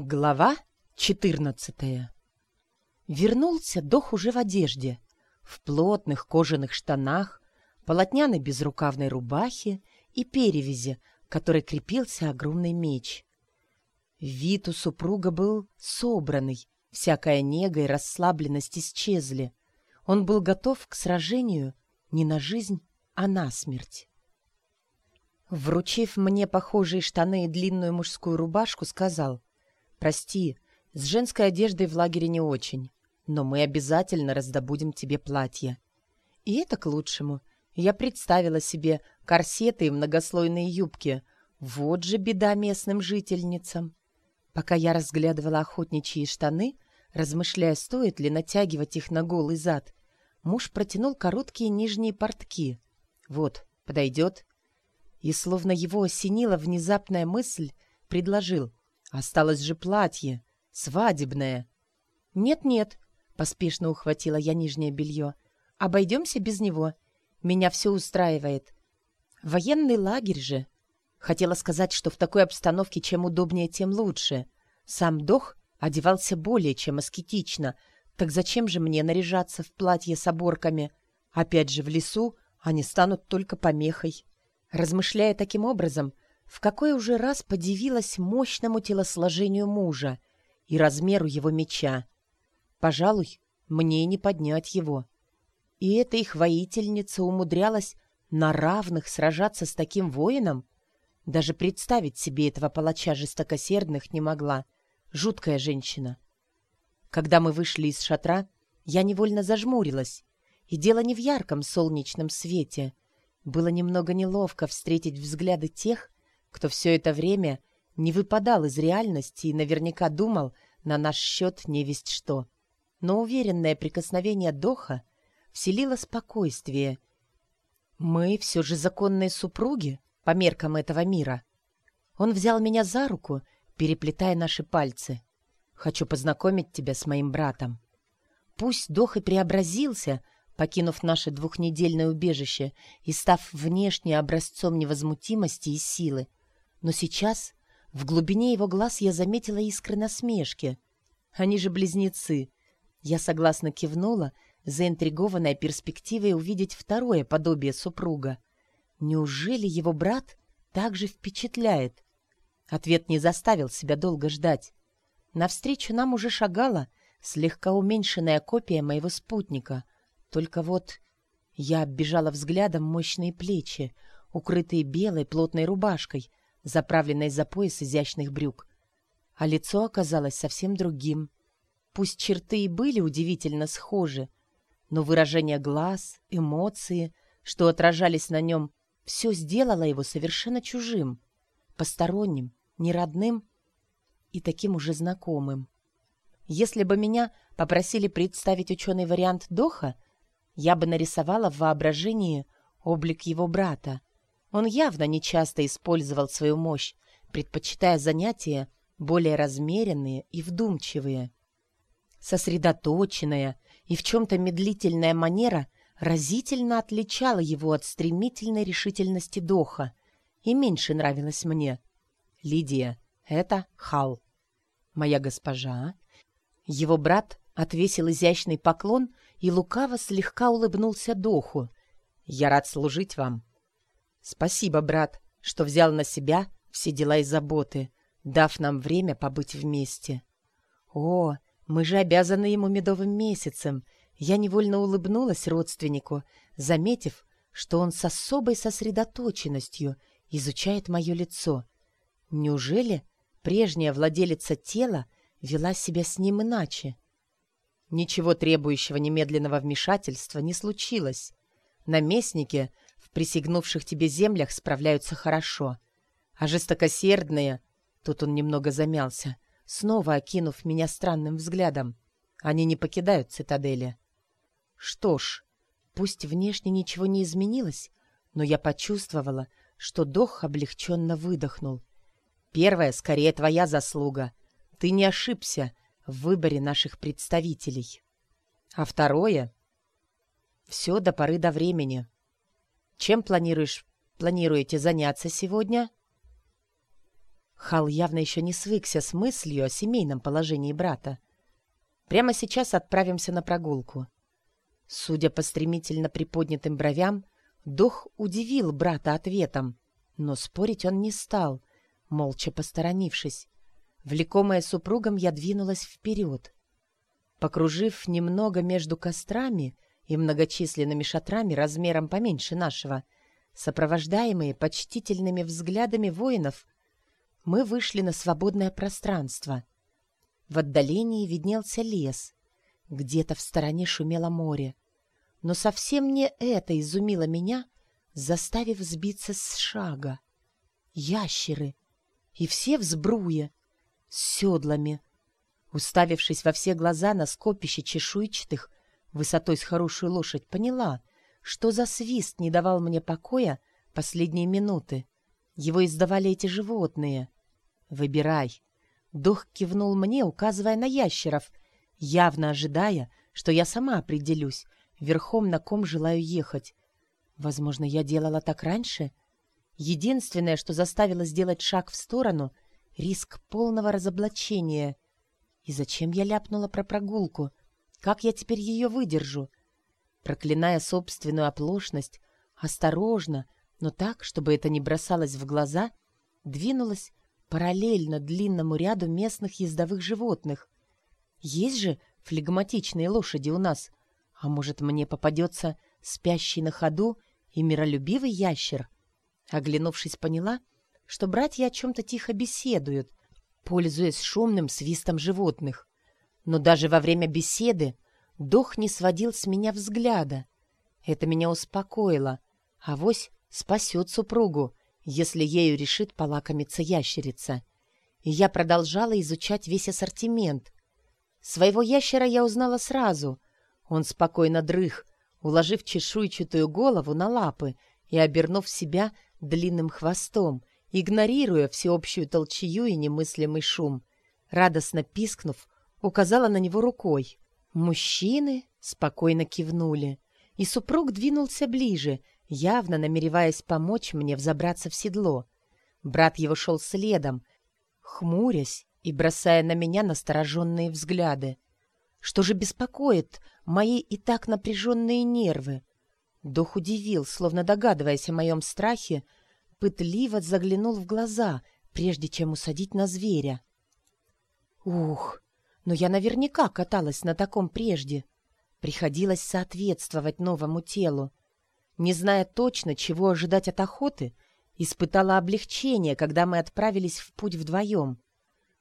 Глава 14 Вернулся Дох уже в одежде, в плотных кожаных штанах, полотняной безрукавной рубахе и перевязи, которой крепился огромный меч. Вид у супруга был собранный, всякая нега и расслабленность исчезли. Он был готов к сражению не на жизнь, а на смерть. Вручив мне похожие штаны и длинную мужскую рубашку, сказал — Прости, с женской одеждой в лагере не очень, но мы обязательно раздобудем тебе платье. И это к лучшему. Я представила себе корсеты и многослойные юбки. Вот же беда местным жительницам. Пока я разглядывала охотничьи штаны, размышляя, стоит ли натягивать их на голый зад, муж протянул короткие нижние портки. Вот, подойдет. И словно его осенила внезапная мысль, предложил. Осталось же платье, свадебное. Нет-нет, поспешно ухватила я нижнее белье. Обойдемся без него. Меня все устраивает. Военный лагерь же. Хотела сказать, что в такой обстановке чем удобнее, тем лучше. Сам Дох одевался более чем аскетично. Так зачем же мне наряжаться в платье с оборками? Опять же, в лесу они станут только помехой. Размышляя таким образом, в какой уже раз подивилась мощному телосложению мужа и размеру его меча. Пожалуй, мне не поднять его. И эта их воительница умудрялась на равных сражаться с таким воином? Даже представить себе этого палача жестокосердных не могла. Жуткая женщина. Когда мы вышли из шатра, я невольно зажмурилась. И дело не в ярком солнечном свете. Было немного неловко встретить взгляды тех, кто все это время не выпадал из реальности и наверняка думал на наш счет невесть что. Но уверенное прикосновение Доха вселило спокойствие. Мы все же законные супруги по меркам этого мира. Он взял меня за руку, переплетая наши пальцы. «Хочу познакомить тебя с моим братом». Пусть Дох и преобразился, покинув наше двухнедельное убежище и став внешне образцом невозмутимости и силы, но сейчас в глубине его глаз я заметила искры насмешки. Они же близнецы. Я согласно кивнула, заинтригованная перспективой увидеть второе подобие супруга. Неужели его брат так же впечатляет? Ответ не заставил себя долго ждать. Навстречу нам уже шагала слегка уменьшенная копия моего спутника. Только вот я оббежала взглядом мощные плечи, укрытые белой плотной рубашкой, заправленной за пояс изящных брюк. А лицо оказалось совсем другим. Пусть черты и были удивительно схожи, но выражение глаз, эмоции, что отражались на нем, все сделало его совершенно чужим, посторонним, неродным и таким уже знакомым. Если бы меня попросили представить ученый вариант Доха, я бы нарисовала в воображении облик его брата, он явно нечасто использовал свою мощь, предпочитая занятия более размеренные и вдумчивые. Сосредоточенная и в чем-то медлительная манера разительно отличала его от стремительной решительности Доха и меньше нравилась мне. Лидия — это Хал. Моя госпожа. Его брат отвесил изящный поклон и лукаво слегка улыбнулся Доху. «Я рад служить вам. Спасибо, брат, что взял на себя все дела и заботы, дав нам время побыть вместе. О, мы же обязаны ему медовым месяцем. Я невольно улыбнулась родственнику, заметив, что он с особой сосредоточенностью изучает мое лицо. Неужели прежняя владелица тела вела себя с ним иначе? Ничего требующего немедленного вмешательства не случилось. Наместники присягнувших тебе землях справляются хорошо. А жестокосердные...» Тут он немного замялся, снова окинув меня странным взглядом. «Они не покидают цитадели». «Что ж, пусть внешне ничего не изменилось, но я почувствовала, что Дох облегченно выдохнул. Первая, скорее, твоя заслуга. Ты не ошибся в выборе наших представителей. А второе... Все до поры до времени. Чем планируешь, планируете заняться сегодня? Хал явно еще не свыкся с мыслью о семейном положении брата. Прямо сейчас отправимся на прогулку. Судя по стремительно приподнятым бровям, дух удивил брата ответом, но спорить он не стал, молча посторонившись. Влекомая супругом, я двинулась вперед. Покружив немного между кострами и многочисленными шатрами размером поменьше нашего, сопровождаемые почтительными взглядами воинов, мы вышли на свободное пространство. В отдалении виднелся лес. Где-то в стороне шумело море. Но совсем не это изумило меня, заставив сбиться с шага. Ящеры! И все в сбруе, с седлами. Уставившись во все глаза на скопище чешуйчатых, высотой с хорошую лошадь, поняла, что за свист не давал мне покоя последние минуты. Его издавали эти животные. «Выбирай». Дух кивнул мне, указывая на ящеров, явно ожидая, что я сама определюсь, верхом на ком желаю ехать. Возможно, я делала так раньше. Единственное, что заставило сделать шаг в сторону — риск полного разоблачения. И зачем я ляпнула про прогулку? Как я теперь ее выдержу? Проклиная собственную оплошность, осторожно, но так, чтобы это не бросалось в глаза, двинулась параллельно длинному ряду местных ездовых животных. Есть же флегматичные лошади у нас. А может, мне попадется спящий на ходу и миролюбивый ящер? Оглянувшись, поняла, что братья о чем-то тихо беседуют, пользуясь шумным свистом животных. Но даже во время беседы Дох не сводил с меня взгляда. Это меня успокоило. Авось спасет супругу, если ею решит полакомиться ящерица. И я продолжала изучать весь ассортимент. Своего ящера я узнала сразу. Он спокойно дрых, уложив чешуйчатую голову на лапы и обернув себя длинным хвостом, игнорируя всеобщую толчью и немыслимый шум. Радостно пискнув, указала на него рукой. Мужчины спокойно кивнули, и супруг двинулся ближе, явно намереваясь помочь мне взобраться в седло. Брат его шел следом, хмурясь и бросая на меня настороженные взгляды. Что же беспокоит мои и так напряженные нервы? Дух удивил, словно догадываясь о моем страхе, пытливо заглянул в глаза, прежде чем усадить на зверя. Ух, но я наверняка каталась на таком прежде. Приходилось соответствовать новому телу. Не зная точно, чего ожидать от охоты, испытала облегчение, когда мы отправились в путь вдвоем.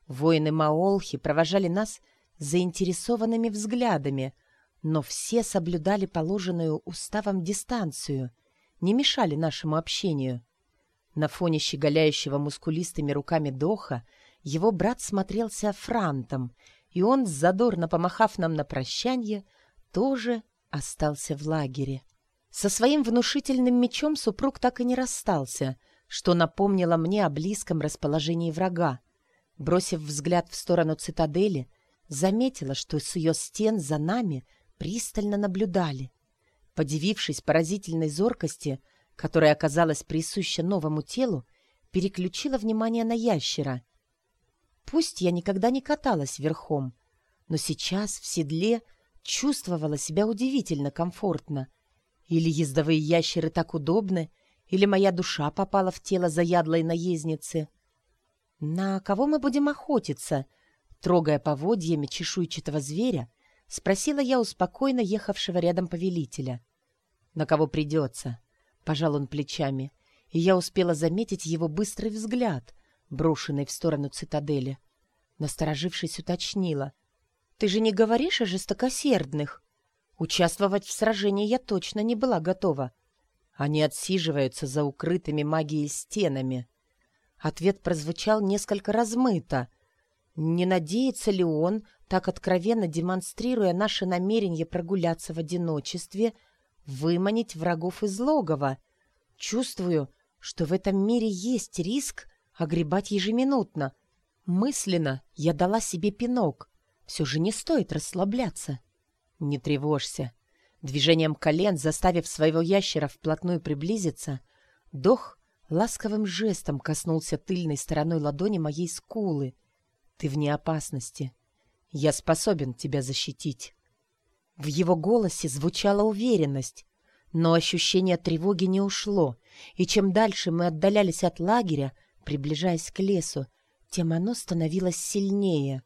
Воины Маолхи провожали нас заинтересованными взглядами, но все соблюдали положенную уставом дистанцию, не мешали нашему общению. На фоне щеголяющего мускулистыми руками Доха его брат смотрелся франтом, и он, задорно помахав нам на прощанье, тоже остался в лагере. Со своим внушительным мечом супруг так и не расстался, что напомнило мне о близком расположении врага. Бросив взгляд в сторону цитадели, заметила, что с ее стен за нами пристально наблюдали. Подивившись поразительной зоркости, которая оказалась присуща новому телу, переключила внимание на ящера. Пусть я никогда не каталась верхом, но сейчас в седле чувствовала себя удивительно комфортно. Или ездовые ящеры так удобны, или моя душа попала в тело заядлой наездницы. «На кого мы будем охотиться?» Трогая поводьями чешуйчатого зверя, спросила я у спокойно ехавшего рядом повелителя. «На кого придется?» — пожал он плечами, и я успела заметить его быстрый взгляд, брошенный в сторону цитадели. Насторожившись, уточнила. «Ты же не говоришь о жестокосердных?» Участвовать в сражении я точно не была готова. Они отсиживаются за укрытыми магией стенами. Ответ прозвучал несколько размыто. Не надеется ли он, так откровенно демонстрируя наше намерение прогуляться в одиночестве, выманить врагов из логова? Чувствую, что в этом мире есть риск огребать ежеминутно. Мысленно я дала себе пинок. Все же не стоит расслабляться. Не тревожься. Движением колен, заставив своего ящера вплотную приблизиться, Дох ласковым жестом коснулся тыльной стороной ладони моей скулы. «Ты вне опасности. Я способен тебя защитить». В его голосе звучала уверенность, но ощущение тревоги не ушло, и чем дальше мы отдалялись от лагеря, приближаясь к лесу, тем оно становилось сильнее.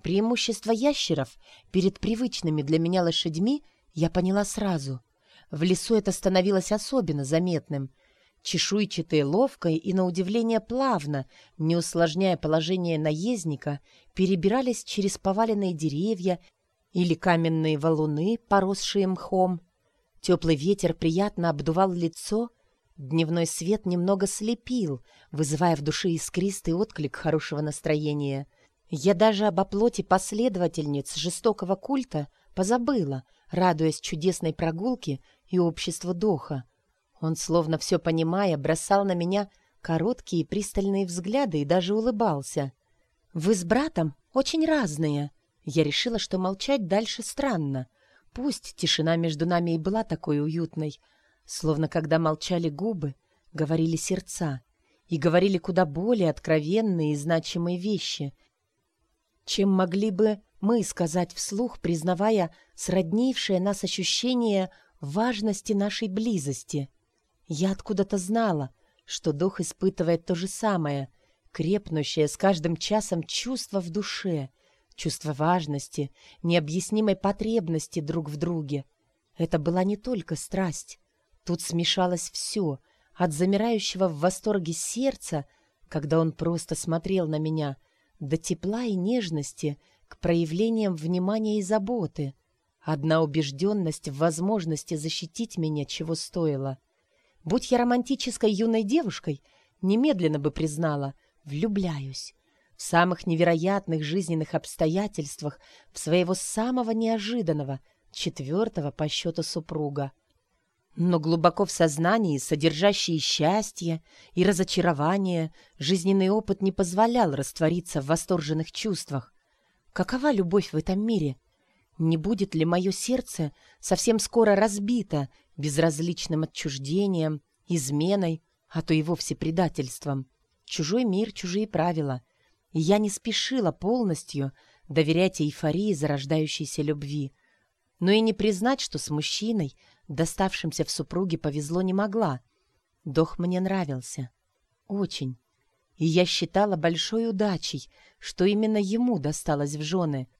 Преимущество ящеров перед привычными для меня лошадьми я поняла сразу. В лесу это становилось особенно заметным. Чешуйчатые ловко и, на удивление, плавно, не усложняя положение наездника, перебирались через поваленные деревья или каменные валуны, поросшие мхом. Теплый ветер приятно обдувал лицо, дневной свет немного слепил, вызывая в душе искристый отклик хорошего настроения. Я даже об оплоте последовательниц жестокого культа позабыла, радуясь чудесной прогулке и обществу Доха. Он, словно все понимая, бросал на меня короткие пристальные взгляды и даже улыбался. «Вы с братом очень разные». Я решила, что молчать дальше странно. Пусть тишина между нами и была такой уютной, словно когда молчали губы, говорили сердца, и говорили куда более откровенные и значимые вещи, чем могли бы мы сказать вслух, признавая сроднившее нас ощущение важности нашей близости. Я откуда-то знала, что дух испытывает то же самое, крепнущее с каждым часом чувство в душе, чувство важности, необъяснимой потребности друг в друге. Это была не только страсть. Тут смешалось все, от замирающего в восторге сердца, когда он просто смотрел на меня, до тепла и нежности к проявлениям внимания и заботы. Одна убежденность в возможности защитить меня чего стоила. Будь я романтической юной девушкой, немедленно бы признала «влюбляюсь» в самых невероятных жизненных обстоятельствах в своего самого неожиданного, четвертого по счету супруга. Но глубоко в сознании, содержащие счастье и разочарование, жизненный опыт не позволял раствориться в восторженных чувствах. Какова любовь в этом мире — не будет ли мое сердце совсем скоро разбито безразличным отчуждением, изменой, а то и вовсе предательством? Чужой мир, чужие правила. И я не спешила полностью доверять эйфории зарождающейся любви. Но и не признать, что с мужчиной, доставшимся в супруге, повезло не могла. Дох мне нравился. Очень. И я считала большой удачей, что именно ему досталось в жены —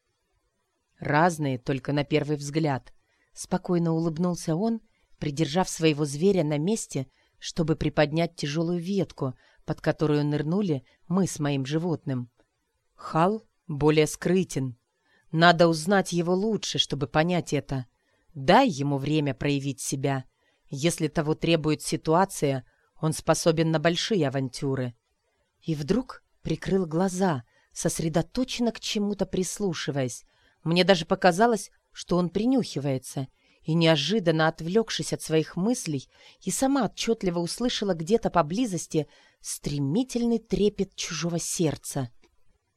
Разные, только на первый взгляд. Спокойно улыбнулся он, придержав своего зверя на месте, чтобы приподнять тяжелую ветку, под которую нырнули мы с моим животным. Хал более скрытен. Надо узнать его лучше, чтобы понять это. Дай ему время проявить себя. Если того требует ситуация, он способен на большие авантюры. И вдруг прикрыл глаза, сосредоточенно к чему-то прислушиваясь, мне даже показалось, что он принюхивается, и, неожиданно отвлекшись от своих мыслей, и сама отчетливо услышала где-то поблизости стремительный трепет чужого сердца.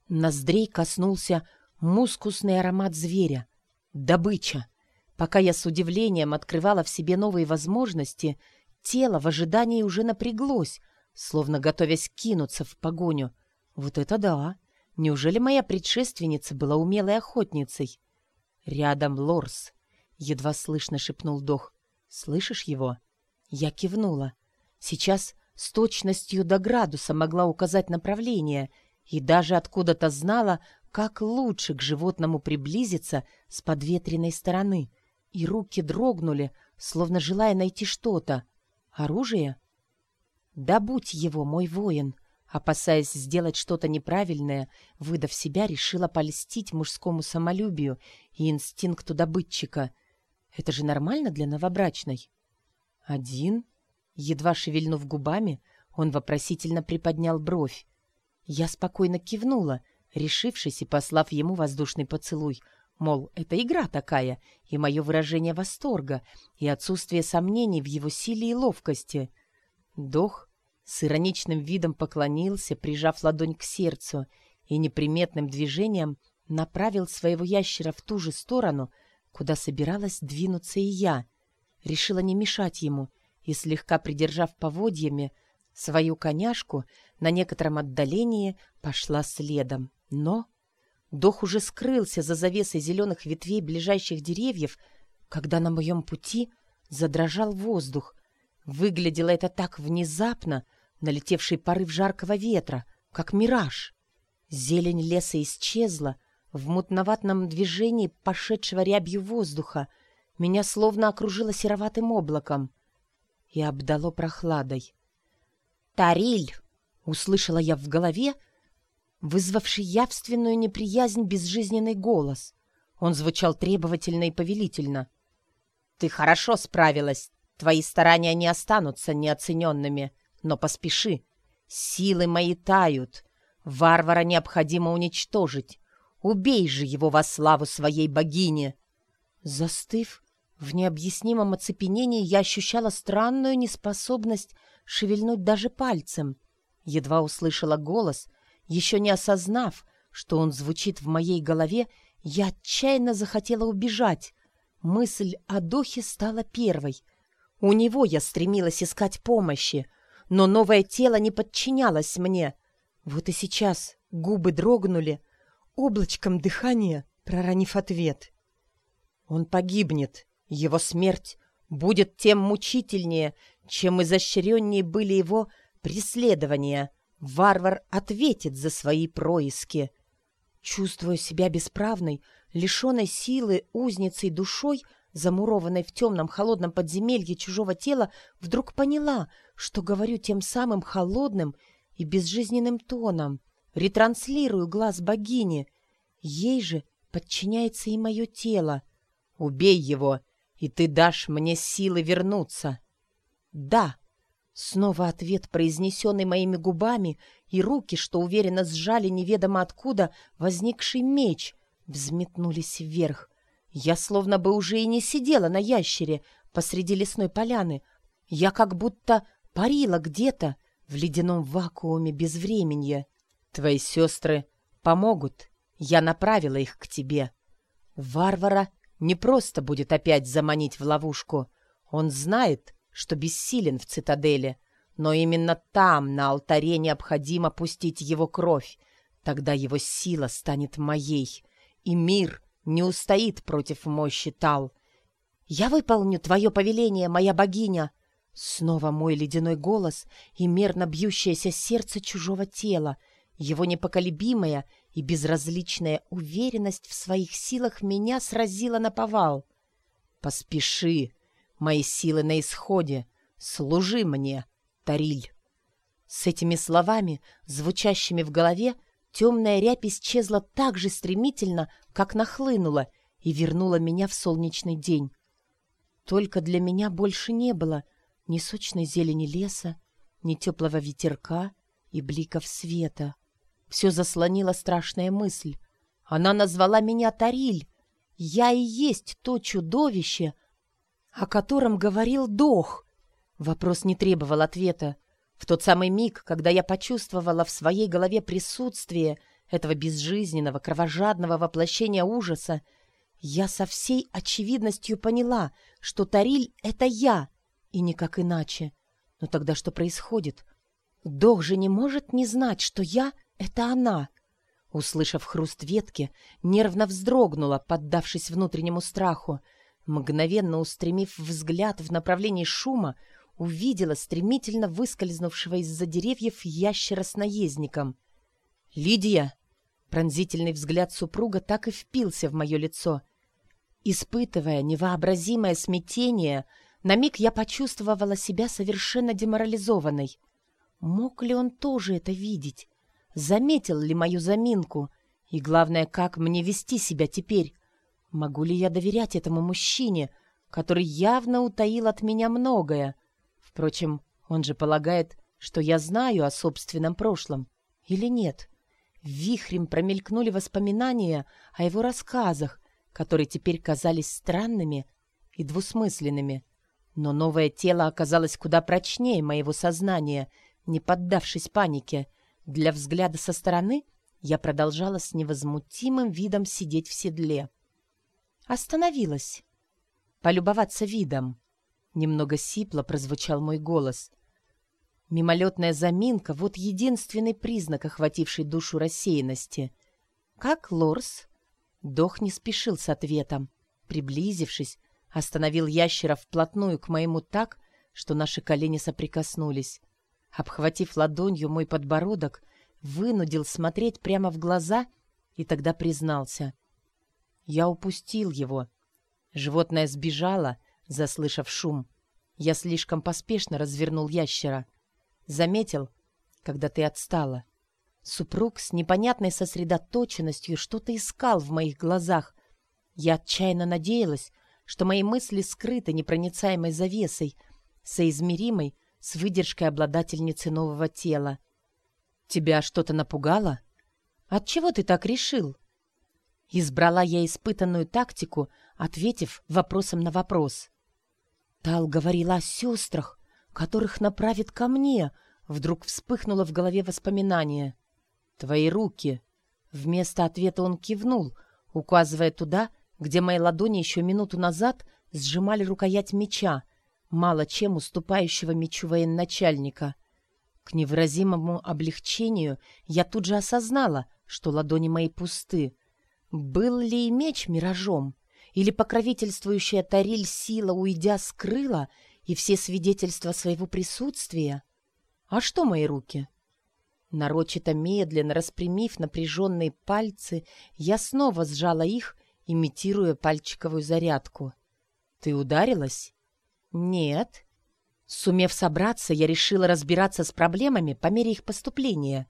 Ноздрей коснулся мускусный аромат зверя. Добыча. Пока я с удивлением открывала в себе новые возможности, тело в ожидании уже напряглось, словно готовясь кинуться в погоню. Вот это да! Неужели моя предшественница была умелой охотницей? Рядом Лорс. Едва слышно шепнул Дох. Слышишь его? Я кивнула. Сейчас с точностью до градуса могла указать направление и даже откуда-то знала, как лучше к животному приблизиться с подветренной стороны. И руки дрогнули, словно желая найти что-то. Оружие? Да будь его, мой воин! Опасаясь сделать что-то неправильное, выдав себя, решила польстить мужскому самолюбию и инстинкту добытчика. Это же нормально для новобрачной? Один? Едва шевельнув губами, он вопросительно приподнял бровь. Я спокойно кивнула, решившись и послав ему воздушный поцелуй. Мол, это игра такая, и мое выражение восторга, и отсутствие сомнений в его силе и ловкости. Дох с ироничным видом поклонился, прижав ладонь к сердцу, и неприметным движением направил своего ящера в ту же сторону, куда собиралась двинуться и я. Решила не мешать ему и, слегка придержав поводьями, Свою коняшку на некотором отдалении пошла следом. Но Дох уже скрылся за завесой зеленых ветвей ближайших деревьев, когда на моем пути задрожал воздух. Выглядело это так внезапно, налетевший порыв жаркого ветра, как мираж. Зелень леса исчезла, в мутноватном движении пошедшего рябью воздуха меня словно окружило сероватым облаком и обдало прохладой. «Тариль!» — услышала я в голове, вызвавший явственную неприязнь безжизненный голос. Он звучал требовательно и повелительно. «Ты хорошо справилась. Твои старания не останутся неоцененными, но поспеши. Силы мои тают. Варвара необходимо уничтожить. Убей же его во славу своей богини!» Застыв, в необъяснимом оцепенении я ощущала странную неспособность шевельнуть даже пальцем. Едва услышала голос, еще не осознав, что он звучит в моей голове, я отчаянно захотела убежать. Мысль о духе стала первой. У него я стремилась искать помощи, но новое тело не подчинялось мне. Вот и сейчас губы дрогнули, облачком дыхания проронив ответ. Он погибнет. Его смерть будет тем мучительнее, чем изощреннее были его преследования. Варвар ответит за свои происки. Чувствуя себя бесправной, лишенной силы, узницей душой, замурованной в темном холодном подземелье чужого тела, вдруг поняла, что говорю тем самым холодным и безжизненным тоном, ретранслирую глаз богини. Ей же подчиняется и мое тело. «Убей его!» и ты дашь мне силы вернуться. Да. Снова ответ, произнесенный моими губами, и руки, что уверенно сжали неведомо откуда возникший меч, взметнулись вверх. Я словно бы уже и не сидела на ящере посреди лесной поляны. Я как будто парила где-то в ледяном вакууме безвременья. Твои сестры помогут. Я направила их к тебе. Варвара не просто будет опять заманить в ловушку. Он знает, что бессилен в цитадели, но именно там, на алтаре, необходимо пустить его кровь. Тогда его сила станет моей, и мир не устоит против мощи Тал. «Я выполню твое повеление, моя богиня!» Снова мой ледяной голос и мерно бьющееся сердце чужого тела, его непоколебимая и безразличная уверенность в своих силах меня сразила на повал. «Поспеши! Мои силы на исходе! Служи мне, Тариль!» С этими словами, звучащими в голове, темная рябь исчезла так же стремительно, как нахлынула, и вернула меня в солнечный день. Только для меня больше не было ни сочной зелени леса, ни теплого ветерка и бликов света. Все заслонила страшная мысль. Она назвала меня Тариль. Я и есть то чудовище, о котором говорил Дох. Вопрос не требовал ответа. В тот самый миг, когда я почувствовала в своей голове присутствие этого безжизненного, кровожадного воплощения ужаса, я со всей очевидностью поняла, что Тариль — это я, и никак иначе. Но тогда что происходит? Дох же не может не знать, что я это она. Услышав хруст ветки, нервно вздрогнула, поддавшись внутреннему страху. Мгновенно устремив взгляд в направлении шума, увидела стремительно выскользнувшего из-за деревьев ящера с наездником. «Лидия!» Пронзительный взгляд супруга так и впился в мое лицо. Испытывая невообразимое смятение, на миг я почувствовала себя совершенно деморализованной. Мог ли он тоже это видеть? заметил ли мою заминку и, главное, как мне вести себя теперь. Могу ли я доверять этому мужчине, который явно утаил от меня многое? Впрочем, он же полагает, что я знаю о собственном прошлом. Или нет? Вихрем промелькнули воспоминания о его рассказах, которые теперь казались странными и двусмысленными. Но новое тело оказалось куда прочнее моего сознания, не поддавшись панике — для взгляда со стороны я продолжала с невозмутимым видом сидеть в седле. Остановилась. Полюбоваться видом. Немного сипло прозвучал мой голос. Мимолетная заминка — вот единственный признак, охвативший душу рассеянности. «Как Лорс?» Дох не спешил с ответом. Приблизившись, остановил ящера вплотную к моему так, что наши колени соприкоснулись. Обхватив ладонью мой подбородок, вынудил смотреть прямо в глаза и тогда признался. Я упустил его. Животное сбежало, заслышав шум. Я слишком поспешно развернул ящера. Заметил, когда ты отстала. Супруг с непонятной сосредоточенностью что-то искал в моих глазах. Я отчаянно надеялась, что мои мысли скрыты непроницаемой завесой, соизмеримой с выдержкой обладательницы нового тела. «Тебя что-то напугало? Отчего ты так решил?» Избрала я испытанную тактику, ответив вопросом на вопрос. Тал говорила о сестрах, которых направит ко мне. Вдруг вспыхнуло в голове воспоминание. «Твои руки!» Вместо ответа он кивнул, указывая туда, где мои ладони еще минуту назад сжимали рукоять меча, мало чем уступающего мечу военачальника. К невыразимому облегчению я тут же осознала, что ладони мои пусты. Был ли меч миражом? Или покровительствующая Тариль сила, уйдя, скрыла и все свидетельства своего присутствия? А что мои руки? Нарочито медленно распрямив напряженные пальцы, я снова сжала их, имитируя пальчиковую зарядку. «Ты ударилась?» «Нет». Сумев собраться, я решила разбираться с проблемами по мере их поступления.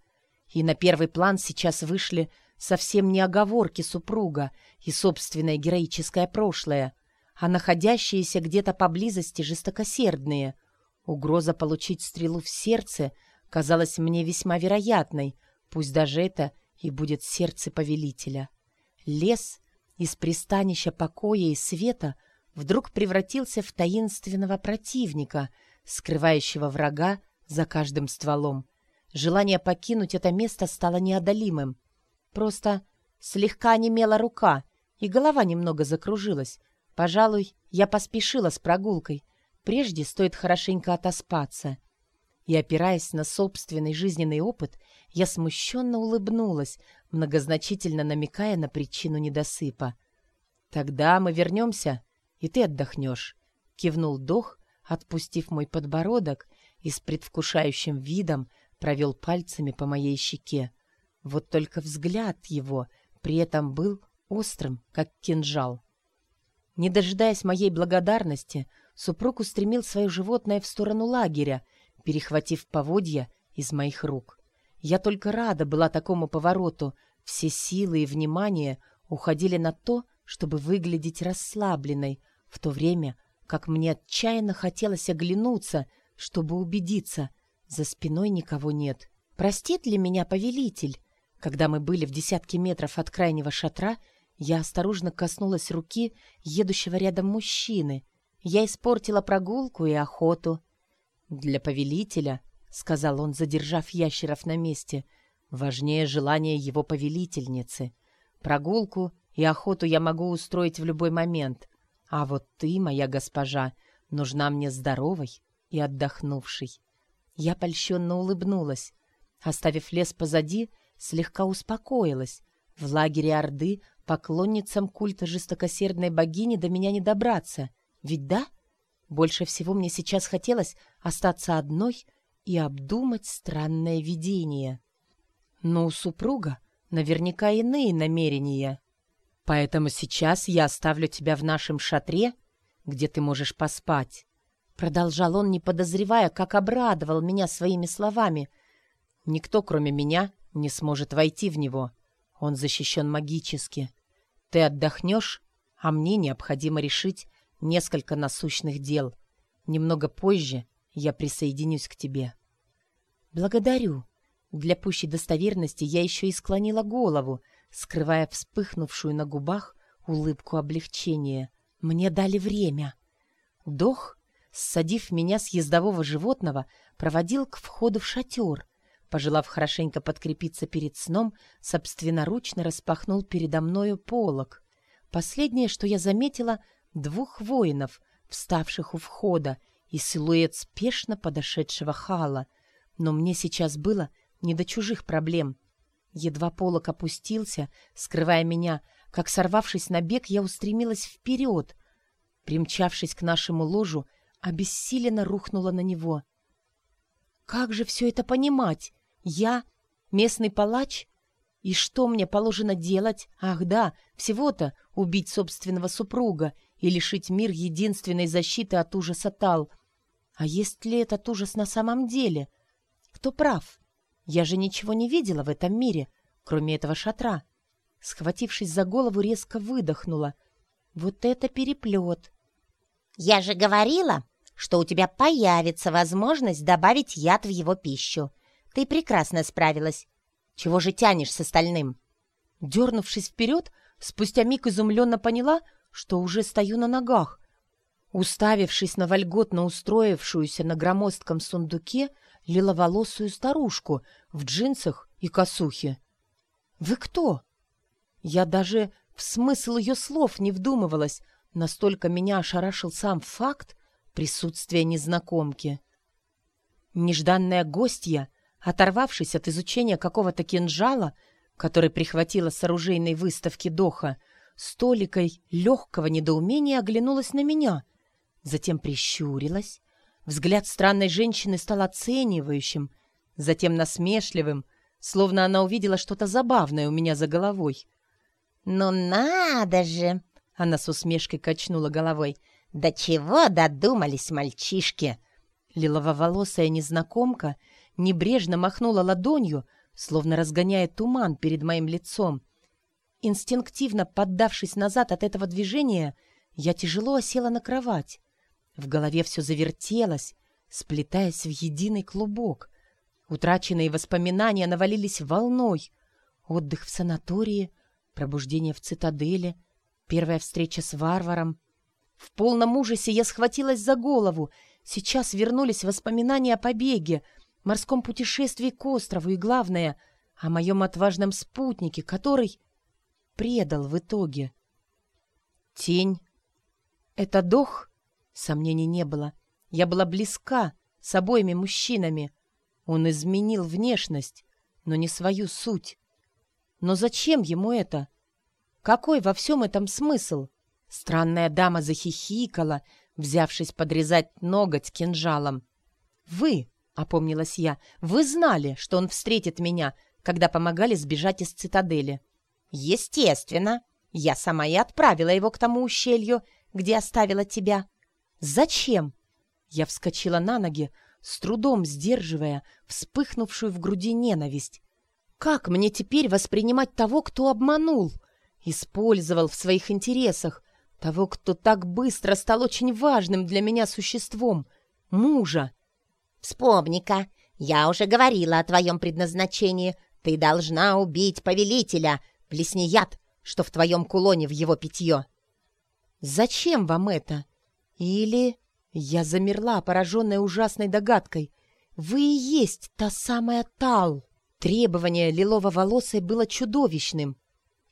И на первый план сейчас вышли совсем не оговорки супруга и собственное героическое прошлое, а находящиеся где-то поблизости жестокосердные. Угроза получить стрелу в сердце казалась мне весьма вероятной, пусть даже это и будет сердце повелителя. Лес из пристанища покоя и света вдруг превратился в таинственного противника, скрывающего врага за каждым стволом. Желание покинуть это место стало неодолимым. Просто слегка немела рука, и голова немного закружилась. Пожалуй, я поспешила с прогулкой. Прежде стоит хорошенько отоспаться. И, опираясь на собственный жизненный опыт, я смущенно улыбнулась, многозначительно намекая на причину недосыпа. «Тогда мы вернемся, и ты отдохнешь», — кивнул Дох, отпустив мой подбородок и с предвкушающим видом провел пальцами по моей щеке. Вот только взгляд его при этом был острым, как кинжал. Не дожидаясь моей благодарности, супруг устремил свое животное в сторону лагеря, перехватив поводья из моих рук. Я только рада была такому повороту. Все силы и внимание уходили на то, чтобы выглядеть расслабленной, в то время как мне отчаянно хотелось оглянуться, чтобы убедиться, за спиной никого нет. Простит ли меня повелитель? Когда мы были в десятке метров от крайнего шатра, я осторожно коснулась руки едущего рядом мужчины. Я испортила прогулку и охоту. «Для повелителя», — сказал он, задержав ящеров на месте, — «важнее желание его повелительницы. Прогулку и охоту я могу устроить в любой момент. А вот ты, моя госпожа, нужна мне здоровой и отдохнувшей». Я польщенно улыбнулась. Оставив лес позади, — слегка успокоилась. В лагере Орды поклонницам культа жестокосердной богини до меня не добраться. Ведь да? Больше всего мне сейчас хотелось остаться одной и обдумать странное видение. Но у супруга наверняка иные намерения. Поэтому сейчас я оставлю тебя в нашем шатре, где ты можешь поспать. Продолжал он, не подозревая, как обрадовал меня своими словами. Никто, кроме меня, не сможет войти в него. Он защищен магически. Ты отдохнешь, а мне необходимо решить несколько насущных дел. Немного позже я присоединюсь к тебе. Благодарю. Для пущей достоверности я еще и склонила голову, скрывая вспыхнувшую на губах улыбку облегчения. Мне дали время. Дох, ссадив меня с ездового животного, проводил к входу в шатер — Пожелав хорошенько подкрепиться перед сном, собственноручно распахнул передо мною полог. Последнее, что я заметила, двух воинов, вставших у входа, и силуэт спешно подошедшего хала. Но мне сейчас было не до чужих проблем. Едва полок опустился, скрывая меня, как, сорвавшись на бег, я устремилась вперед. Примчавшись к нашему ложу, обессиленно рухнула на него. Как же все это понимать? Я местный палач? И что мне положено делать? Ах да, всего-то убить собственного супруга и лишить мир единственной защиты от ужаса Тал. А есть ли этот ужас на самом деле? Кто прав? Я же ничего не видела в этом мире, кроме этого шатра. Схватившись за голову, резко выдохнула. Вот это переплет! «Я же говорила, что у тебя появится возможность добавить яд в его пищу. Ты прекрасно справилась. Чего же тянешь с остальным?» Дернувшись вперед, спустя миг изумленно поняла, что уже стою на ногах. Уставившись на вольготно устроившуюся на громоздком сундуке лиловолосую старушку в джинсах и косухе. «Вы кто?» Я даже в смысл ее слов не вдумывалась, настолько меня ошарашил сам факт присутствия незнакомки. Нежданная гостья, оторвавшись от изучения какого-то кинжала, который прихватила с оружейной выставки Доха, столикой легкого недоумения оглянулась на меня, затем прищурилась. Взгляд странной женщины стал оценивающим, затем насмешливым, словно она увидела что-то забавное у меня за головой. «Ну надо же!» — она с усмешкой качнула головой. «До чего додумались мальчишки!» Лилововолосая незнакомка небрежно махнула ладонью, словно разгоняя туман перед моим лицом. Инстинктивно поддавшись назад от этого движения, я тяжело осела на кровать. В голове все завертелось, сплетаясь в единый клубок. Утраченные воспоминания навалились волной. Отдых в санатории, пробуждение в цитадели, первая встреча с варваром. В полном ужасе я схватилась за голову. Сейчас вернулись воспоминания о побеге, морском путешествии к острову и, главное, о моем отважном спутнике, который предал в итоге. Тень. Это Дох? Сомнений не было. Я была близка с обоими мужчинами. Он изменил внешность, но не свою суть. Но зачем ему это? Какой во всем этом смысл? Странная дама захихикала, взявшись подрезать ноготь кинжалом. «Вы», — опомнилась я, — «вы знали, что он встретит меня, когда помогали сбежать из цитадели». «Естественно. Я сама и отправила его к тому ущелью, где оставила тебя». «Зачем?» Я вскочила на ноги, с трудом сдерживая вспыхнувшую в груди ненависть. «Как мне теперь воспринимать того, кто обманул, использовал в своих интересах, того, кто так быстро стал очень важным для меня существом, мужа?» «Вспомни-ка, я уже говорила о твоем предназначении. Ты должна убить повелителя, плесни яд, что в твоем кулоне в его питье». «Зачем вам это?» Или... Я замерла, пораженная ужасной догадкой. Вы и есть та самая Тал. Требование лилово-волосой было чудовищным.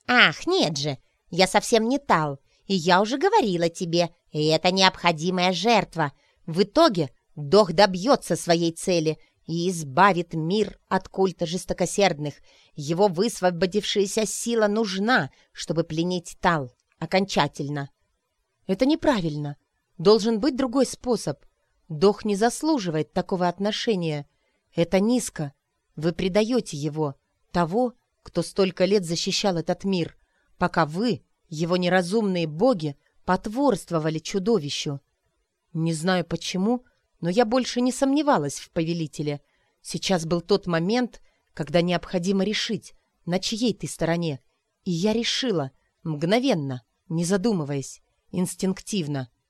Ах, нет же, я совсем не Тал. И я уже говорила тебе, и это необходимая жертва. В итоге Дох добьется своей цели и избавит мир от культа жестокосердных. Его высвободившаяся сила нужна, чтобы пленить Тал окончательно. Это неправильно. Должен быть другой способ. Дох не заслуживает такого отношения. Это низко. Вы предаете его, того, кто столько лет защищал этот мир, пока вы, его неразумные боги, потворствовали чудовищу. Не знаю почему, но я больше не сомневалась в повелителе. Сейчас был тот момент, когда необходимо решить, на чьей ты стороне. И я решила, мгновенно, не задумываясь, инстинктивно —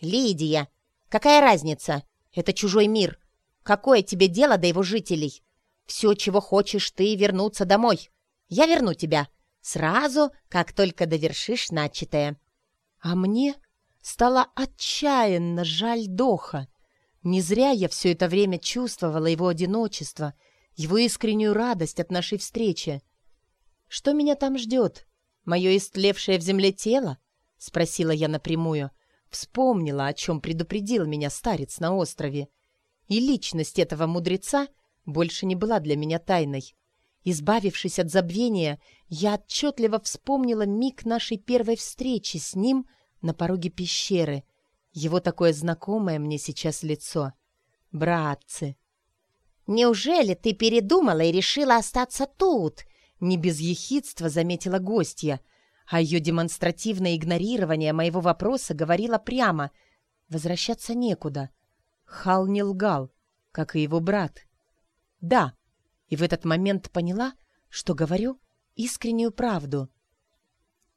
«Лидия, какая разница? Это чужой мир. Какое тебе дело до его жителей? Все, чего хочешь ты, вернуться домой. Я верну тебя. Сразу, как только довершишь начатое». А мне стало отчаянно жаль Доха. Не зря я все это время чувствовала его одиночество, его искреннюю радость от нашей встречи. «Что меня там ждет? Мое истлевшее в земле тело?» — спросила я напрямую. Вспомнила, о чем предупредил меня старец на острове. И личность этого мудреца больше не была для меня тайной. Избавившись от забвения, я отчетливо вспомнила миг нашей первой встречи с ним на пороге пещеры. Его такое знакомое мне сейчас лицо. Братцы. «Неужели ты передумала и решила остаться тут?» Не без ехидства заметила гостья, а ее демонстративное игнорирование моего вопроса говорило прямо. Возвращаться некуда. Хал не лгал, как и его брат. «Да», и в этот момент поняла, что говорю искреннюю правду.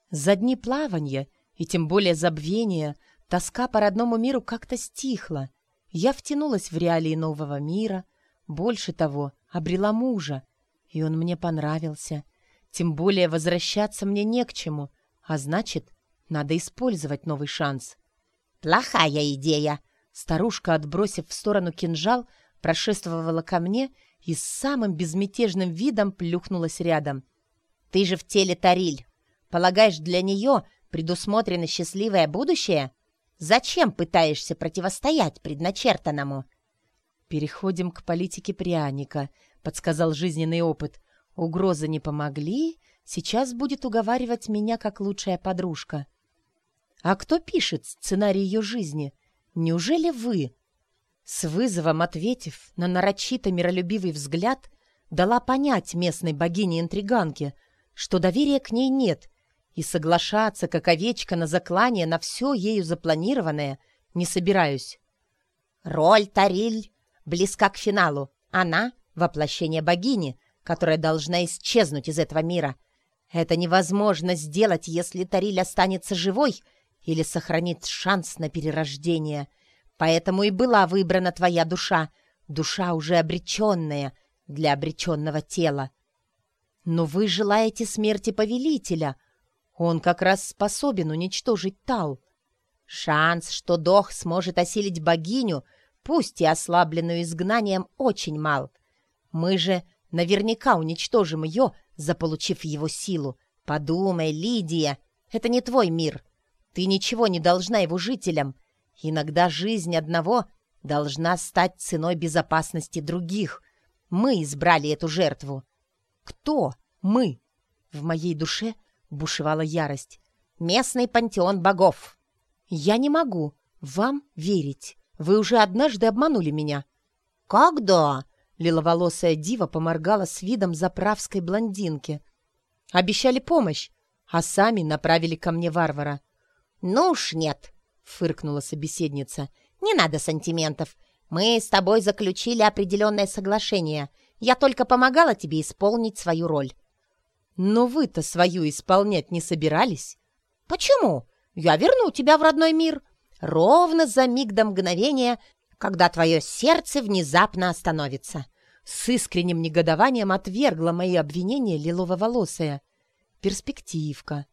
За дни плавания, и тем более забвения, тоска по родному миру как-то стихла. Я втянулась в реалии нового мира, больше того, обрела мужа, и он мне понравился. Тем более возвращаться мне не к чему, а значит, надо использовать новый шанс. «Плохая идея!» Старушка, отбросив в сторону кинжал, прошествовала ко мне и с самым безмятежным видом плюхнулась рядом. «Ты же в теле Тариль. Полагаешь, для нее предусмотрено счастливое будущее? Зачем пытаешься противостоять предначертанному?» «Переходим к политике пряника», — подсказал жизненный опыт. «Угрозы не помогли, сейчас будет уговаривать меня как лучшая подружка». «А кто пишет сценарий ее жизни? Неужели вы?» С вызовом ответив на нарочито миролюбивый взгляд, дала понять местной богине-интриганке, что доверия к ней нет, и соглашаться, как овечка на заклание, на все ею запланированное, не собираюсь. Роль Тариль близка к финалу. Она — воплощение богини, которая должна исчезнуть из этого мира. Это невозможно сделать, если Тариль останется живой или сохранит шанс на перерождение — Поэтому и была выбрана твоя душа, душа уже обреченная для обреченного тела. Но вы желаете смерти повелителя. Он как раз способен уничтожить Тал. Шанс, что Дох сможет осилить богиню, пусть и ослабленную изгнанием, очень мал. Мы же наверняка уничтожим ее, заполучив его силу. Подумай, Лидия, это не твой мир. Ты ничего не должна его жителям. Иногда жизнь одного должна стать ценой безопасности других. Мы избрали эту жертву. Кто мы? В моей душе бушевала ярость. Местный пантеон богов. Я не могу вам верить. Вы уже однажды обманули меня. Когда? Лиловолосая дива поморгала с видом заправской блондинки. Обещали помощь, а сами направили ко мне варвара. «Ну уж нет. — фыркнула собеседница. «Не надо сантиментов. Мы с тобой заключили определенное соглашение. Я только помогала тебе исполнить свою роль». «Но вы-то свою исполнять не собирались?» «Почему? Я верну тебя в родной мир. Ровно за миг до мгновения, когда твое сердце внезапно остановится». С искренним негодованием отвергла мои обвинения лилово-волосая. Перспективка.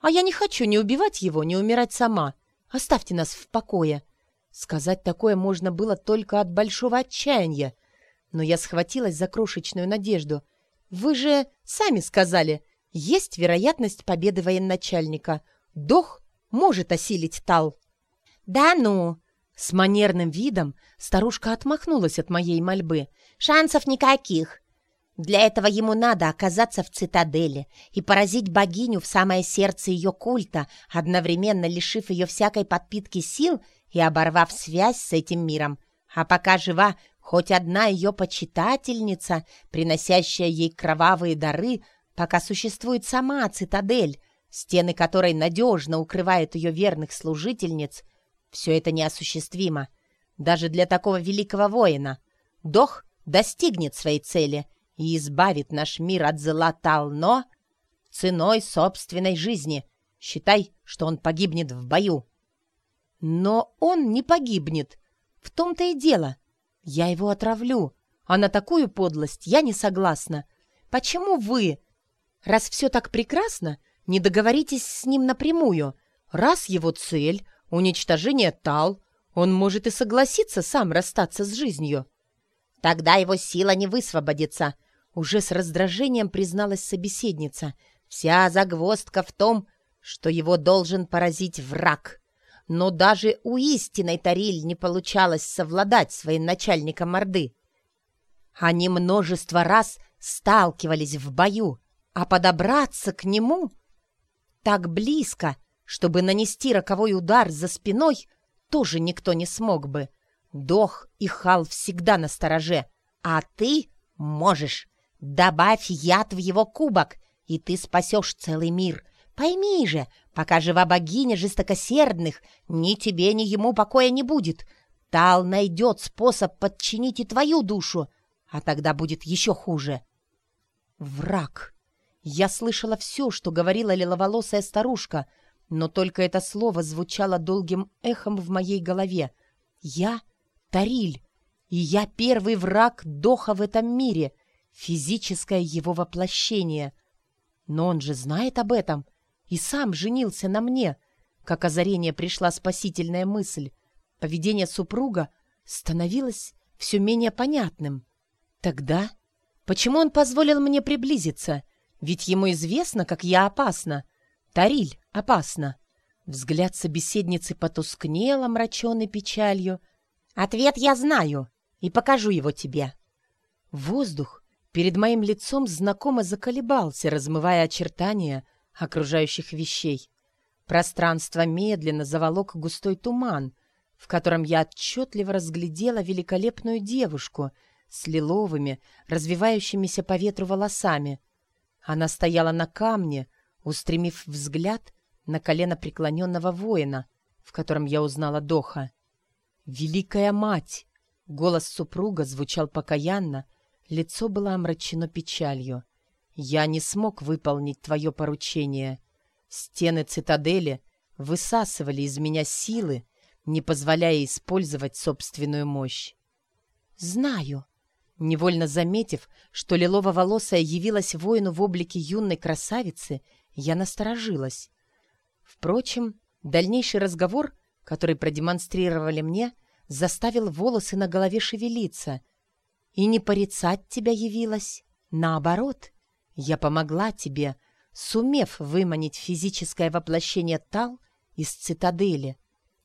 А я не хочу ни убивать его, ни умирать сама. Оставьте нас в покое!» Сказать такое можно было только от большого отчаяния. Но я схватилась за крошечную надежду. «Вы же сами сказали, есть вероятность победы военачальника. Дох может осилить Тал». «Да ну!» С манерным видом старушка отмахнулась от моей мольбы. «Шансов никаких. Для этого ему надо оказаться в цитадели и поразить богиню в самое сердце ее культа, одновременно лишив ее всякой подпитки сил и оборвав связь с этим миром. А пока жива хоть одна ее почитательница, приносящая ей кровавые дары, пока существует сама цитадель, стены которой надежно укрывают ее верных служительниц, все это неосуществимо. Даже для такого великого воина. Дох достигнет своей цели — и избавит наш мир от зла Тално ценой собственной жизни. Считай, что он погибнет в бою. Но он не погибнет. В том-то и дело. Я его отравлю. А на такую подлость я не согласна. Почему вы, раз все так прекрасно, не договоритесь с ним напрямую? Раз его цель — уничтожение Тал, он может и согласиться сам расстаться с жизнью. Тогда его сила не высвободится — уже с раздражением призналась собеседница. Вся загвоздка в том, что его должен поразить враг. Но даже у истинной Тариль не получалось совладать своим начальником Орды. Они множество раз сталкивались в бою, а подобраться к нему так близко, чтобы нанести роковой удар за спиной, тоже никто не смог бы. Дох и Хал всегда на стороже, а ты можешь. Добавь яд в его кубок, и ты спасешь целый мир. Пойми же, пока жива богиня жестокосердных, ни тебе, ни ему покоя не будет. Тал найдет способ подчинить и твою душу, а тогда будет еще хуже. Враг. Я слышала все, что говорила лиловолосая старушка, но только это слово звучало долгим эхом в моей голове. Я — Тариль, и я первый враг Доха в этом мире, физическое его воплощение. Но он же знает об этом и сам женился на мне. Как озарение пришла спасительная мысль. Поведение супруга становилось все менее понятным. Тогда почему он позволил мне приблизиться? Ведь ему известно, как я опасна. Тариль опасна. Взгляд собеседницы потускнел, омраченный печалью. «Ответ я знаю, и покажу его тебе». Воздух перед моим лицом знакомо заколебался, размывая очертания окружающих вещей. Пространство медленно заволок густой туман, в котором я отчетливо разглядела великолепную девушку с лиловыми, развивающимися по ветру волосами. Она стояла на камне, устремив взгляд на колено преклоненного воина, в котором я узнала Доха. «Великая мать!» Голос супруга звучал покаянно, лицо было омрачено печалью. «Я не смог выполнить твое поручение. Стены цитадели высасывали из меня силы, не позволяя использовать собственную мощь. «Знаю», невольно заметив, что лилово-волосая явилась воину в облике юной красавицы, я насторожилась. Впрочем, дальнейший разговор, который продемонстрировали мне, заставил волосы на голове шевелиться. И не порицать тебя явилась. Наоборот, я помогла тебе, сумев выманить физическое воплощение Тал из цитадели.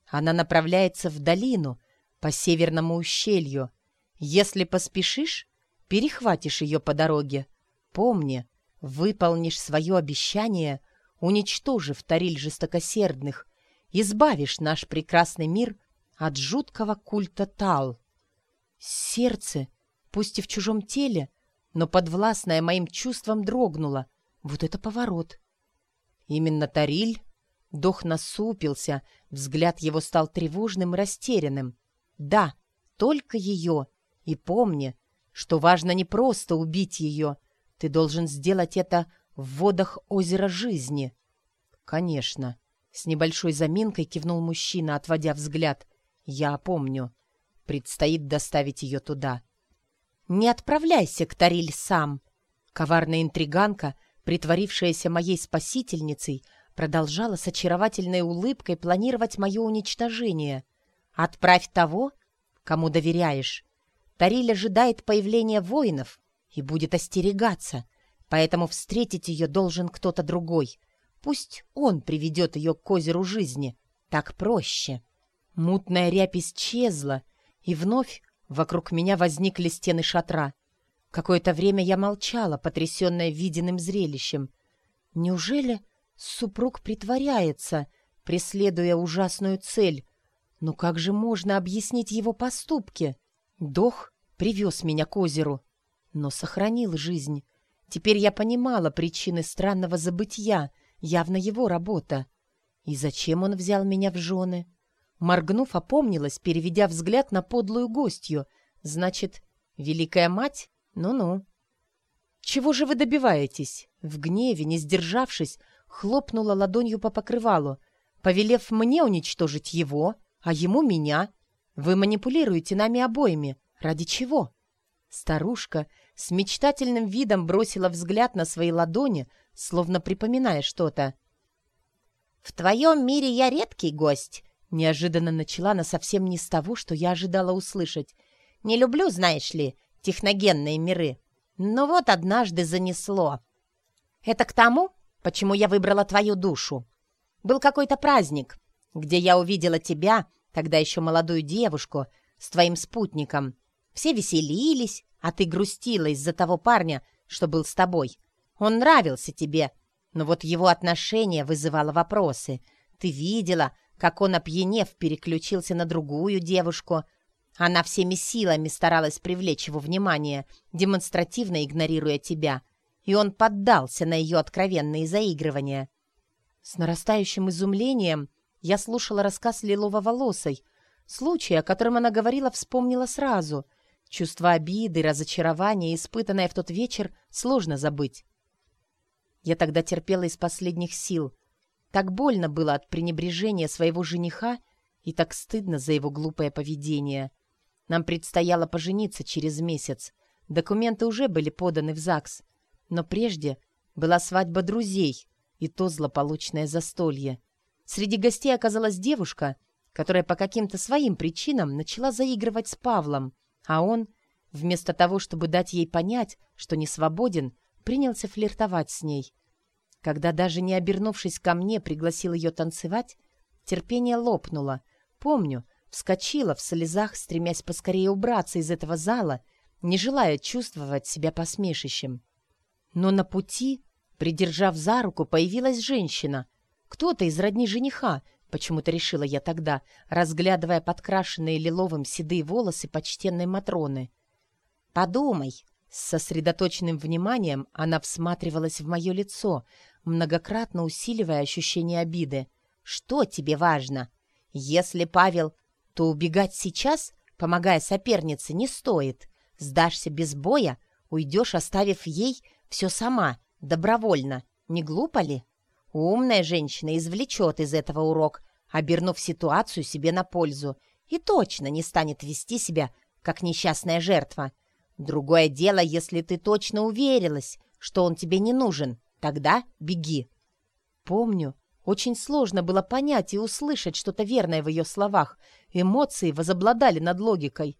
Она направляется в долину, по северному ущелью. Если поспешишь, перехватишь ее по дороге. Помни, выполнишь свое обещание, уничтожив Тариль жестокосердных, избавишь наш прекрасный мир от жуткого культа Тал. Сердце, пусть и в чужом теле, но подвластное моим чувствам дрогнуло. Вот это поворот! Именно Тариль Дох насупился, взгляд его стал тревожным и растерянным. «Да, только ее. И помни, что важно не просто убить ее. Ты должен сделать это в водах озера жизни». «Конечно», — с небольшой заминкой кивнул мужчина, отводя взгляд. «Я помню. Предстоит доставить ее туда». «Не отправляйся к Тариль сам». Коварная интриганка, притворившаяся моей спасительницей, — продолжала с очаровательной улыбкой планировать мое уничтожение. «Отправь того, кому доверяешь. Тариль ожидает появления воинов и будет остерегаться, поэтому встретить ее должен кто-то другой. Пусть он приведет ее к озеру жизни. Так проще». Мутная рябь исчезла, и вновь вокруг меня возникли стены шатра. Какое-то время я молчала, потрясенная виденным зрелищем. Неужели Супруг притворяется, преследуя ужасную цель. Но как же можно объяснить его поступки? Дох привез меня к озеру, но сохранил жизнь. Теперь я понимала причины странного забытья, явно его работа. И зачем он взял меня в жены? Моргнув, опомнилась, переведя взгляд на подлую гостью. Значит, великая мать? Ну-ну. «Чего же вы добиваетесь?» В гневе, не сдержавшись, хлопнула ладонью по покрывалу, повелев мне уничтожить его, а ему меня. Вы манипулируете нами обоими. Ради чего? Старушка с мечтательным видом бросила взгляд на свои ладони, словно припоминая что-то. «В твоем мире я редкий гость», — неожиданно начала она совсем не с того, что я ожидала услышать. «Не люблю, знаешь ли, техногенные миры. Но вот однажды занесло. Это к тому, почему я выбрала твою душу. Был какой-то праздник, где я увидела тебя, тогда еще молодую девушку, с твоим спутником. Все веселились, а ты грустила из-за того парня, что был с тобой. Он нравился тебе, но вот его отношение вызывало вопросы. Ты видела, как он, опьянев, переключился на другую девушку. Она всеми силами старалась привлечь его внимание, демонстративно игнорируя тебя. И он поддался на ее откровенные заигрывания. С нарастающим изумлением я слушала рассказ Лилова-волосой. Случай, о котором она говорила, вспомнила сразу. Чувство обиды, разочарования, испытанное в тот вечер, сложно забыть. Я тогда терпела из последних сил. Так больно было от пренебрежения своего жениха и так стыдно за его глупое поведение. Нам предстояло пожениться через месяц. Документы уже были поданы в ЗАГС. Но прежде была свадьба друзей и то злополучное застолье. Среди гостей оказалась девушка, которая по каким-то своим причинам начала заигрывать с Павлом, а он, вместо того, чтобы дать ей понять, что не свободен, принялся флиртовать с ней. Когда даже не обернувшись ко мне, пригласил ее танцевать, терпение лопнуло. Помню, вскочила в слезах, стремясь поскорее убраться из этого зала, не желая чувствовать себя посмешищем. Но на пути, придержав за руку, появилась женщина. Кто-то из родни жениха, почему-то решила я тогда, разглядывая подкрашенные лиловым седые волосы почтенной Матроны. «Подумай!» С сосредоточенным вниманием она всматривалась в мое лицо, многократно усиливая ощущение обиды. «Что тебе важно? Если Павел, то убегать сейчас, помогая сопернице, не стоит. Сдашься без боя, уйдешь, оставив ей все сама, добровольно. Не глупо ли? Умная женщина извлечет из этого урок, обернув ситуацию себе на пользу, и точно не станет вести себя, как несчастная жертва». Другое дело, если ты точно уверилась, что он тебе не нужен. Тогда беги. Помню, очень сложно было понять и услышать что-то верное в ее словах. Эмоции возобладали над логикой.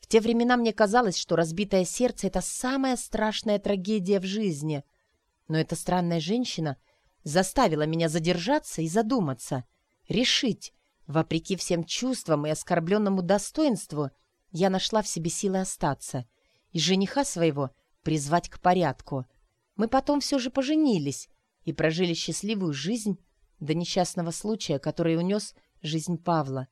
В те времена мне казалось, что разбитое сердце — это самая страшная трагедия в жизни. Но эта странная женщина заставила меня задержаться и задуматься. Решить, вопреки всем чувствам и оскорбленному достоинству, я нашла в себе силы остаться — и жениха своего призвать к порядку. Мы потом все же поженились и прожили счастливую жизнь до несчастного случая, который унес жизнь Павла.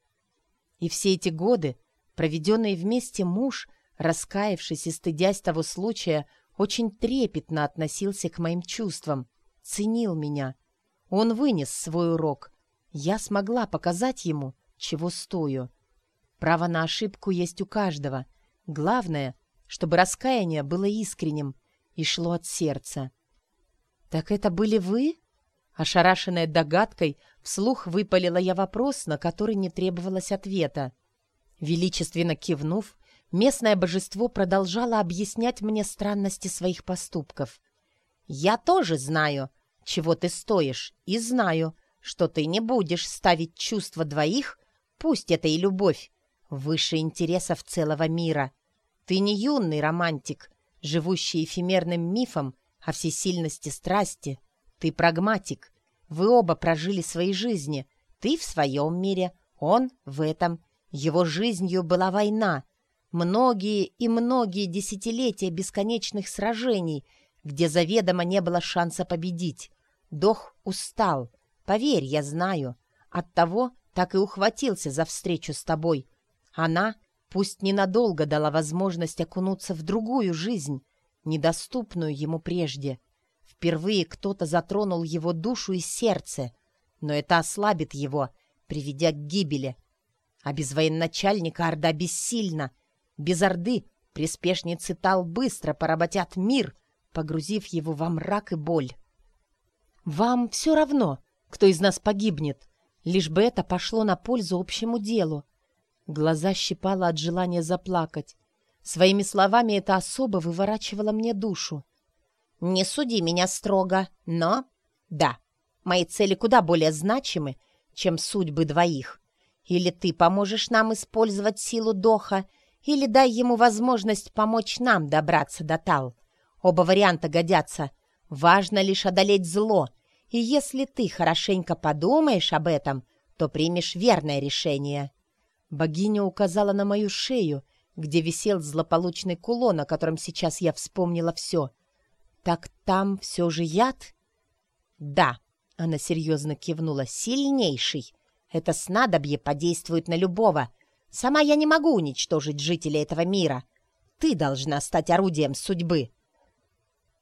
И все эти годы, проведенные вместе муж, раскаявшись и стыдясь того случая, очень трепетно относился к моим чувствам, ценил меня. Он вынес свой урок. Я смогла показать ему, чего стою. Право на ошибку есть у каждого. Главное — чтобы раскаяние было искренним и шло от сердца. «Так это были вы?» Ошарашенная догадкой, вслух выпалила я вопрос, на который не требовалось ответа. Величественно кивнув, местное божество продолжало объяснять мне странности своих поступков. «Я тоже знаю, чего ты стоишь, и знаю, что ты не будешь ставить чувства двоих, пусть это и любовь, выше интересов целого мира. Ты не юный романтик, живущий эфемерным мифом о всесильности страсти. Ты прагматик. Вы оба прожили свои жизни. Ты в своем мире, он в этом. Его жизнью была война. Многие и многие десятилетия бесконечных сражений, где заведомо не было шанса победить. Дох устал. Поверь, я знаю. Оттого так и ухватился за встречу с тобой. Она Пусть ненадолго дала возможность окунуться в другую жизнь, недоступную ему прежде. Впервые кто-то затронул его душу и сердце, но это ослабит его, приведя к гибели. А без военачальника Орда бессильна. Без Орды приспешницы Тал быстро поработят мир, погрузив его во мрак и боль. «Вам все равно, кто из нас погибнет, лишь бы это пошло на пользу общему делу», Глаза щипало от желания заплакать. Своими словами это особо выворачивало мне душу. «Не суди меня строго, но...» «Да, мои цели куда более значимы, чем судьбы двоих. Или ты поможешь нам использовать силу Доха, или дай ему возможность помочь нам добраться до Тал. Оба варианта годятся. Важно лишь одолеть зло, и если ты хорошенько подумаешь об этом, то примешь верное решение». Богиня указала на мою шею, где висел злополучный кулон, о котором сейчас я вспомнила все. Так там все же яд? Да, она серьезно кивнула, сильнейший. Это снадобье подействует на любого. Сама я не могу уничтожить жителей этого мира. Ты должна стать орудием судьбы.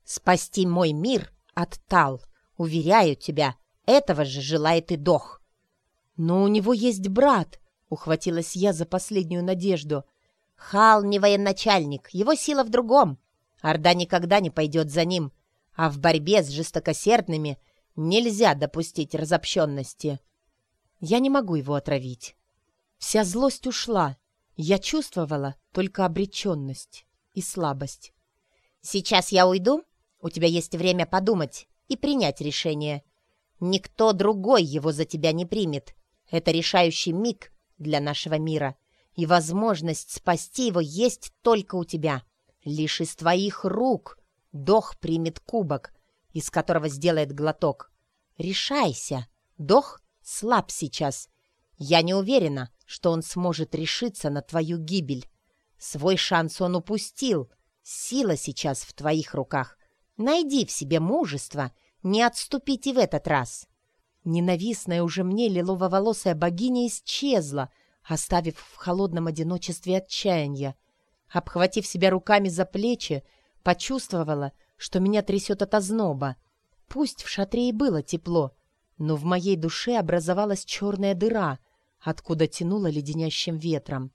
Спасти мой мир от Тал. Уверяю тебя, этого же желает и Дох. Но у него есть брат, ухватилась я за последнюю надежду. Хал не военачальник, его сила в другом. Орда никогда не пойдет за ним, а в борьбе с жестокосердными нельзя допустить разобщенности. Я не могу его отравить. Вся злость ушла. Я чувствовала только обреченность и слабость. «Сейчас я уйду. У тебя есть время подумать и принять решение. Никто другой его за тебя не примет. Это решающий миг для нашего мира, и возможность спасти его есть только у тебя. Лишь из твоих рук Дох примет кубок, из которого сделает глоток. Решайся. Дох слаб сейчас. Я не уверена, что он сможет решиться на твою гибель. Свой шанс он упустил. Сила сейчас в твоих руках. Найди в себе мужество, не отступить и в этот раз. Ненавистная уже мне лилово-волосая богиня исчезла, оставив в холодном одиночестве отчаяния. Обхватив себя руками за плечи, почувствовала, что меня трясет от озноба. Пусть в шатре и было тепло, но в моей душе образовалась черная дыра, откуда тянуло леденящим ветром.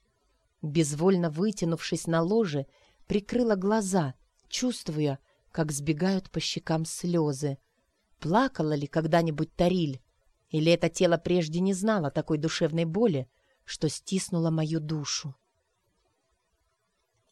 Безвольно вытянувшись на ложе, прикрыла глаза, чувствуя, как сбегают по щекам слезы. Плакала ли когда-нибудь Тариль? Или это тело прежде не знало такой душевной боли, что стиснуло мою душу?